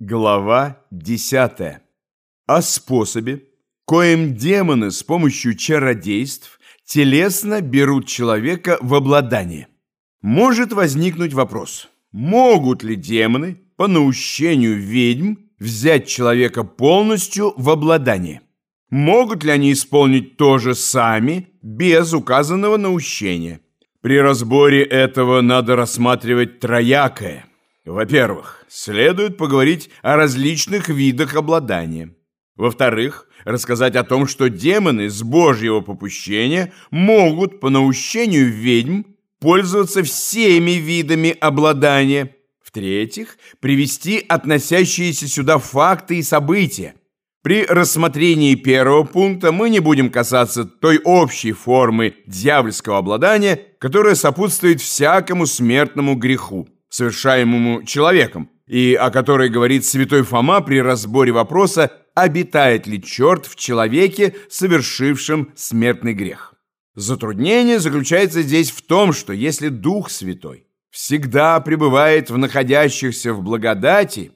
Глава 10. О способе, коим демоны с помощью чародейств телесно берут человека в обладание. Может возникнуть вопрос, могут ли демоны по наущению ведьм взять человека полностью в обладание? Могут ли они исполнить то же сами, без указанного наущения? При разборе этого надо рассматривать троякое. Во-первых, следует поговорить о различных видах обладания. Во-вторых, рассказать о том, что демоны с божьего попущения могут по наущению ведьм пользоваться всеми видами обладания. В-третьих, привести относящиеся сюда факты и события. При рассмотрении первого пункта мы не будем касаться той общей формы дьявольского обладания, которая сопутствует всякому смертному греху совершаемому человеком, и о которой говорит святой Фома при разборе вопроса, обитает ли черт в человеке, совершившем смертный грех. Затруднение заключается здесь в том, что если Дух Святой всегда пребывает в находящихся в благодати,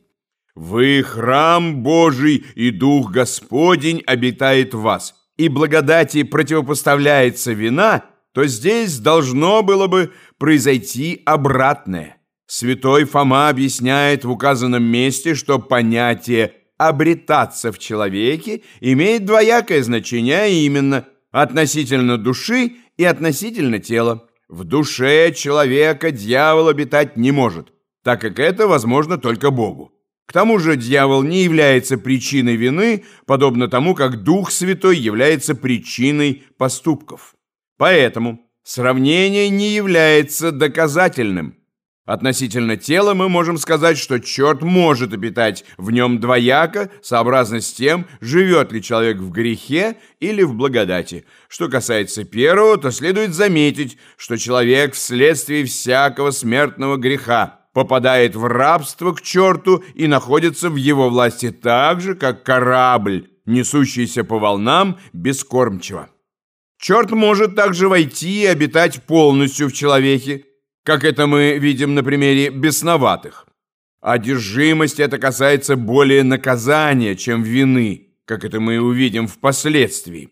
«Вы храм Божий, и Дух Господень обитает в вас», и благодати противопоставляется вина, то здесь должно было бы произойти обратное – Святой Фома объясняет в указанном месте, что понятие «обретаться в человеке» имеет двоякое значение, а именно относительно души и относительно тела. В душе человека дьявол обитать не может, так как это возможно только Богу. К тому же дьявол не является причиной вины, подобно тому, как Дух Святой является причиной поступков. Поэтому сравнение не является доказательным – Относительно тела мы можем сказать, что черт может обитать в нем двояко, сообразно с тем, живет ли человек в грехе или в благодати. Что касается первого, то следует заметить, что человек вследствие всякого смертного греха попадает в рабство к черту и находится в его власти так же, как корабль, несущийся по волнам бескормчиво. Черт может также войти и обитать полностью в человеке, как это мы видим на примере бесноватых. Одержимость это касается более наказания, чем вины, как это мы увидим впоследствии.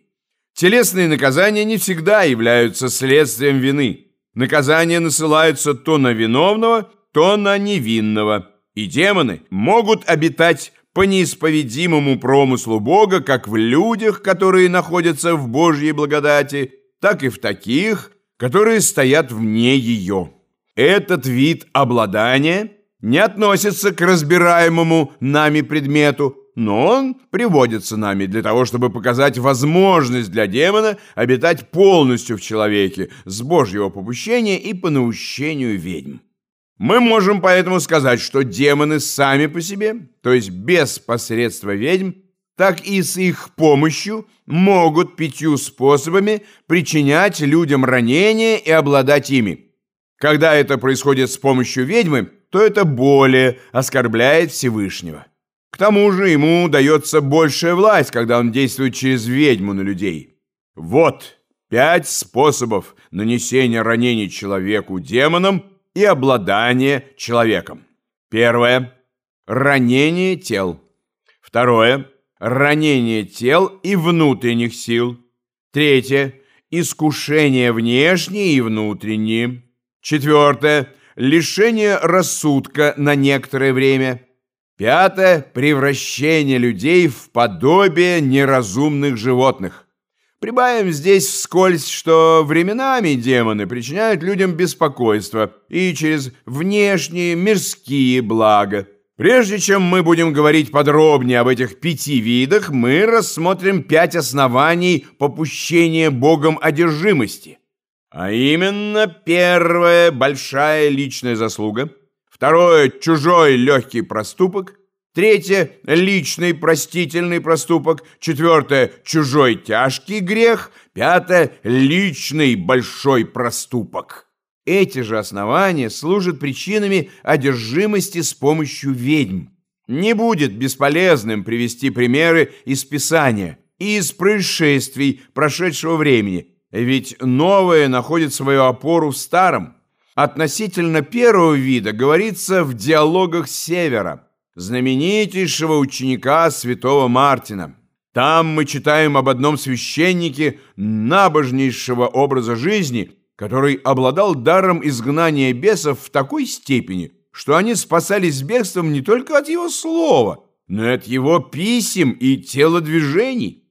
Телесные наказания не всегда являются следствием вины. Наказания насылаются то на виновного, то на невинного. И демоны могут обитать по неисповедимому промыслу Бога как в людях, которые находятся в Божьей благодати, так и в таких, которые стоят вне ее. Этот вид обладания не относится к разбираемому нами предмету, но он приводится нами для того, чтобы показать возможность для демона обитать полностью в человеке с Божьего попущения и по наущению ведьм. Мы можем поэтому сказать, что демоны сами по себе, то есть без посредства ведьм, так и с их помощью могут пятью способами причинять людям ранения и обладать ими – когда это происходит с помощью ведьмы, то это более оскорбляет Всевышнего. К тому же ему дается большая власть, когда он действует через ведьму на людей. Вот пять способов нанесения ранений человеку демоном и обладания человеком. Первое. Ранение тел. Второе. Ранение тел и внутренних сил. Третье. Искушение внешние и внутренние. Четвертое. Лишение рассудка на некоторое время. Пятое. Превращение людей в подобие неразумных животных. Прибавим здесь вскользь, что временами демоны причиняют людям беспокойство и через внешние мирские блага. Прежде чем мы будем говорить подробнее об этих пяти видах, мы рассмотрим пять оснований попущения Богом одержимости. А именно, первое – большая личная заслуга, второе – чужой легкий проступок, третье – личный простительный проступок, четвертое – чужой тяжкий грех, пятое – личный большой проступок. Эти же основания служат причинами одержимости с помощью ведьм. Не будет бесполезным привести примеры из Писания и из происшествий прошедшего времени – ведь новое находит свою опору в старом. Относительно первого вида говорится в диалогах Севера. знаменитейшего ученика святого Мартина. Там мы читаем об одном священнике набожнейшего образа жизни, который обладал даром изгнания бесов в такой степени, что они спасались бегством не только от его слова, но и от его писем и телодвижений.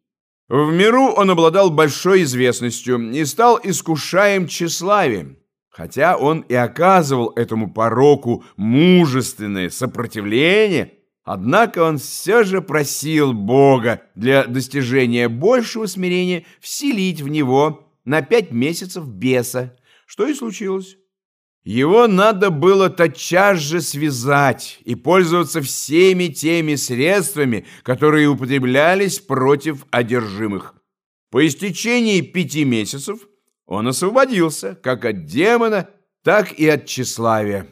В миру он обладал большой известностью и стал искушаем тщеславием, хотя он и оказывал этому пороку мужественное сопротивление, однако он все же просил Бога для достижения большего смирения вселить в него на пять месяцев беса, что и случилось. Его надо было тотчас же связать и пользоваться всеми теми средствами, которые употреблялись против одержимых. По истечении пяти месяцев он освободился как от демона, так и от тщеславия.